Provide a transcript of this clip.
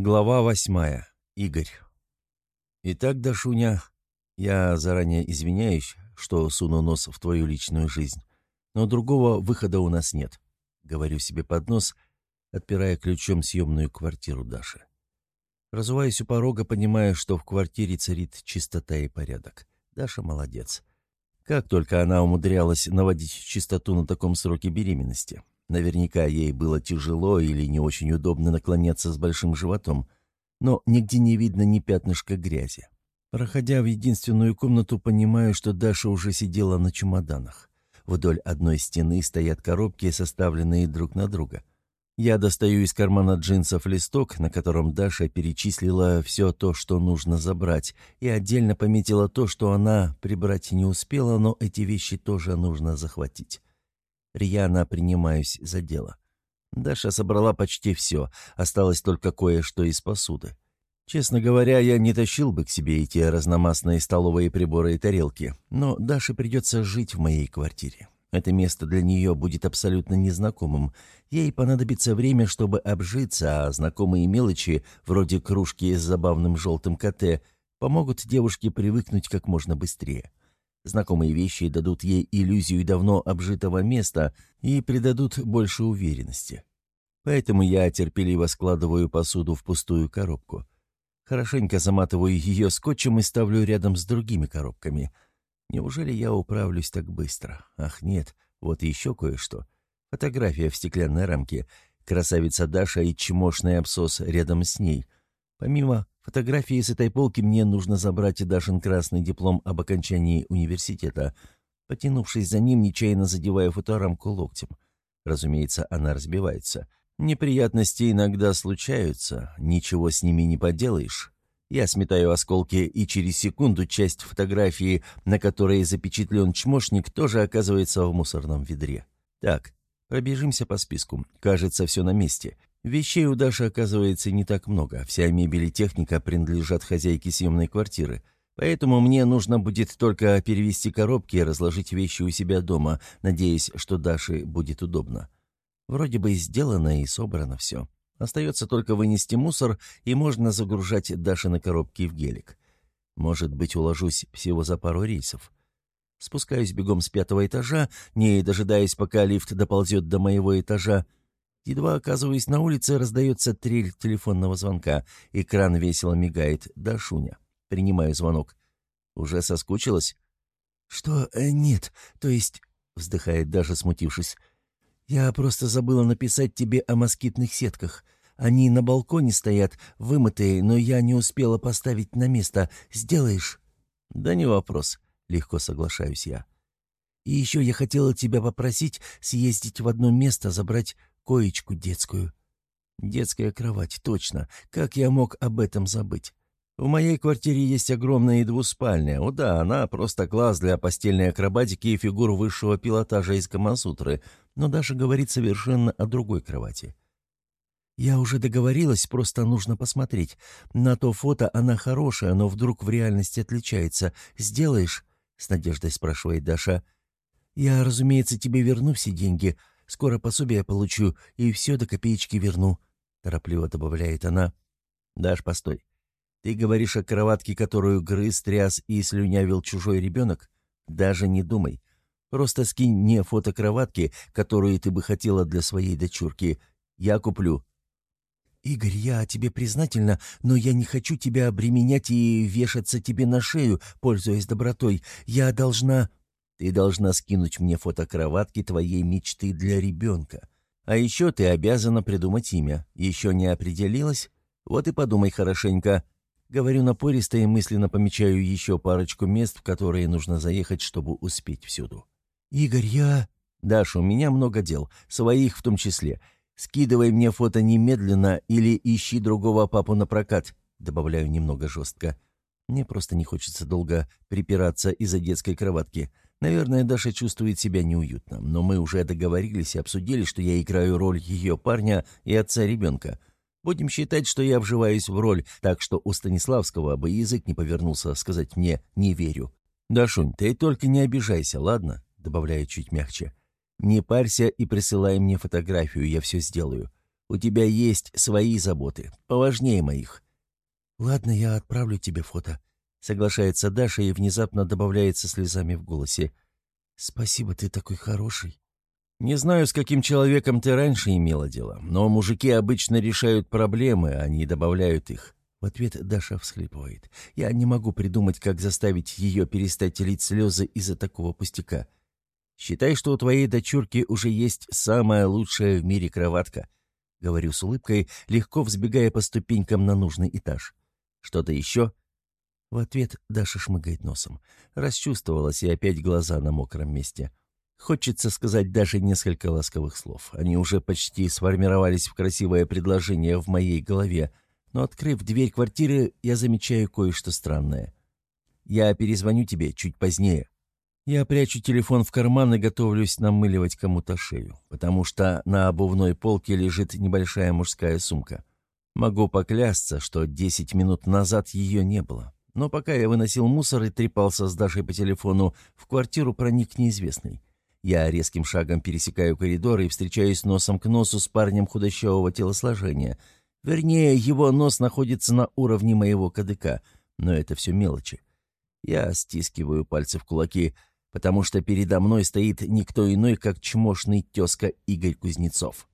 Глава восьмая. Игорь. Итак, Дашуня, я заранее извиняюсь, что суну нос в твою личную жизнь, но другого выхода у нас нет. Говорю себе под нос, отпирая ключом съемную квартиру Даши. Разуваясь у порога, понимая, что в квартире царит чистота и порядок. Даша молодец. Как только она умудрялась наводить чистоту на таком сроке беременности. Наверняка ей было тяжело или не очень удобно наклоняться с большим животом, но нигде не видно ни пятнышка грязи. Проходя в единственную комнату, понимаю, что Даша уже сидела на чемоданах. Вдоль одной стены стоят коробки, составленные друг на друга. Я достаю из кармана джинсов листок, на котором Даша перечислила все то, что нужно забрать, и отдельно пометила то, что она прибрать не успела, но эти вещи тоже нужно захватить. Рьяно принимаюсь за дело. Даша собрала почти все, осталось только кое-что из посуды. Честно говоря, я не тащил бы к себе эти разномастные столовые приборы и тарелки, но Даше придется жить в моей квартире. Это место для нее будет абсолютно незнакомым. Ей понадобится время, чтобы обжиться, а знакомые мелочи, вроде кружки с забавным желтым коте, помогут девушке привыкнуть как можно быстрее. Знакомые вещи дадут ей иллюзию давно обжитого места и придадут больше уверенности. Поэтому я терпеливо складываю посуду в пустую коробку. Хорошенько заматываю ее скотчем и ставлю рядом с другими коробками. Неужели я управлюсь так быстро? Ах, нет, вот еще кое-что. Фотография в стеклянной рамке. Красавица Даша и чмошный абсос рядом с ней. Помимо фотографии с этой полки мне нужно забрать и Дашин красный диплом об окончании университета. Потянувшись за ним, нечаянно задевая фоторамку локтем. Разумеется, она разбивается. Неприятности иногда случаются, ничего с ними не поделаешь. Я сметаю осколки, и через секунду часть фотографии, на которой запечатлен чмошник, тоже оказывается в мусорном ведре. Так, пробежимся по списку. Кажется, все на месте. Вещей у Даши оказывается не так много. Вся мебель и техника принадлежат хозяйке съемной квартиры. Поэтому мне нужно будет только перевести коробки и разложить вещи у себя дома, надеясь, что Даше будет удобно. Вроде бы сделано и собрано все. Остается только вынести мусор, и можно загружать Дашины коробки в гелик. Может быть, уложусь всего за пару рейсов. Спускаюсь бегом с пятого этажа, не дожидаясь, пока лифт доползет до моего этажа, Едва оказываясь на улице, раздается трель телефонного звонка. Экран весело мигает. Да, Шуня. Принимаю звонок. «Уже соскучилась?» «Что? Э, нет. То есть...» — вздыхает даже смутившись. «Я просто забыла написать тебе о москитных сетках. Они на балконе стоят, вымытые, но я не успела поставить на место. Сделаешь?» «Да не вопрос. Легко соглашаюсь я. И еще я хотела тебя попросить съездить в одно место, забрать коечку детскую. Детская кровать, точно. Как я мог об этом забыть? В моей квартире есть огромная и двуспальная. О да, она просто класс для постельной акробатики и фигур высшего пилотажа из Камасутры, но даже говорит совершенно о другой кровати. Я уже договорилась, просто нужно посмотреть. На то фото она хорошая, но вдруг в реальности отличается. Сделаешь? С надеждой спрашивает Даша. Я, разумеется, тебе верну все деньги, Скоро пособие получу и все до копеечки верну», — торопливо добавляет она. «Даш, постой. Ты говоришь о кроватке, которую грыз, тряс и слюнявил чужой ребенок? Даже не думай. Просто скинь мне фото кроватки, которую ты бы хотела для своей дочурки. Я куплю». «Игорь, я тебе признательна, но я не хочу тебя обременять и вешаться тебе на шею, пользуясь добротой. Я должна...» Ты должна скинуть мне фото кроватки твоей мечты для ребенка. А еще ты обязана придумать имя. Еще не определилась? Вот и подумай хорошенько. Говорю напористо и мысленно помечаю еще парочку мест, в которые нужно заехать, чтобы успеть всюду. «Игорь, я...» «Даша, у меня много дел, своих в том числе. Скидывай мне фото немедленно или ищи другого папу на прокат», добавляю немного жестко. Мне просто не хочется долго припираться из-за детской кроватки. Наверное, Даша чувствует себя неуютно, но мы уже договорились и обсудили, что я играю роль ее парня и отца ребенка. Будем считать, что я вживаюсь в роль, так что у Станиславского бы язык не повернулся сказать мне «не верю». «Дашунь, ты только не обижайся, ладно?» — добавляю чуть мягче. «Не парься и присылай мне фотографию, я все сделаю. У тебя есть свои заботы, поважнее моих». «Ладно, я отправлю тебе фото», — соглашается Даша и внезапно добавляет со слезами в голосе. «Спасибо, ты такой хороший». «Не знаю, с каким человеком ты раньше имела дело, но мужики обычно решают проблемы, а не добавляют их». В ответ Даша всхлипывает. «Я не могу придумать, как заставить ее перестать лить слезы из-за такого пустяка. Считай, что у твоей дочурки уже есть самая лучшая в мире кроватка», — говорю с улыбкой, легко взбегая по ступенькам на нужный этаж. «Что-то еще?» В ответ Даша шмыгает носом. Расчувствовалась и опять глаза на мокром месте. Хочется сказать даже несколько ласковых слов. Они уже почти сформировались в красивое предложение в моей голове, но, открыв дверь квартиры, я замечаю кое-что странное. «Я перезвоню тебе чуть позднее». Я прячу телефон в карман и готовлюсь намыливать кому-то шею, потому что на обувной полке лежит небольшая мужская сумка. Могу поклясться, что десять минут назад ее не было. Но пока я выносил мусор и трепался с Дашей по телефону, в квартиру проник неизвестный. Я резким шагом пересекаю коридор и встречаюсь носом к носу с парнем худощавого телосложения. Вернее, его нос находится на уровне моего кадыка, но это все мелочи. Я стискиваю пальцы в кулаки, потому что передо мной стоит никто иной, как чмошный тезка Игорь Кузнецов.